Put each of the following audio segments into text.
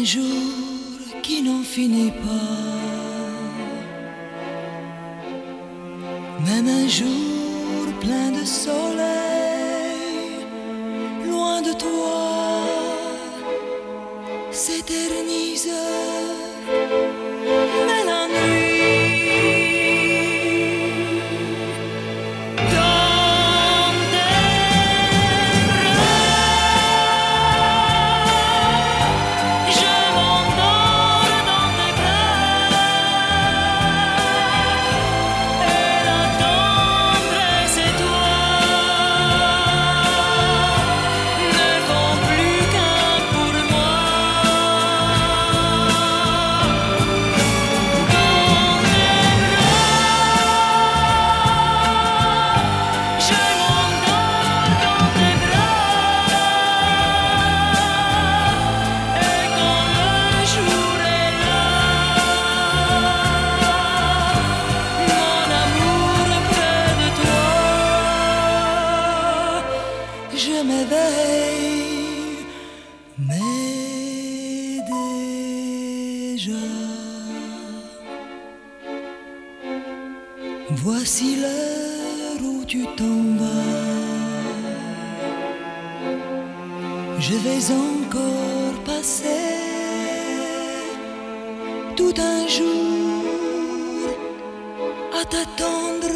un jour qui n'en finit pas. Même un jour plein de soleil, loin de toi, s'éternise. Mais la nuit, je m'éveille, mais déjà. Voici l'heure où tu t'en vas. Je vais encore passer tout un jour à t'attendre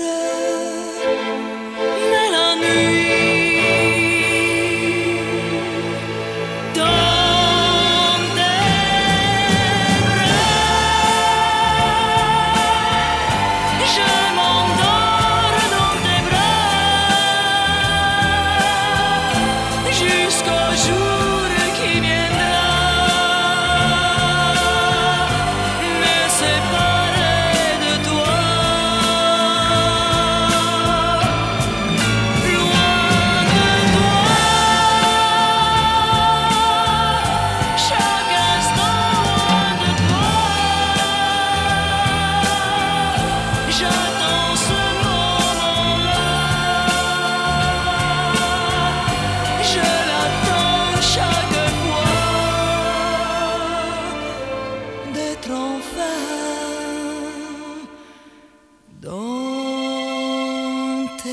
Don't tes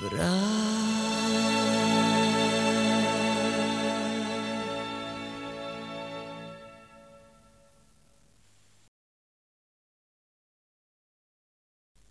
bras.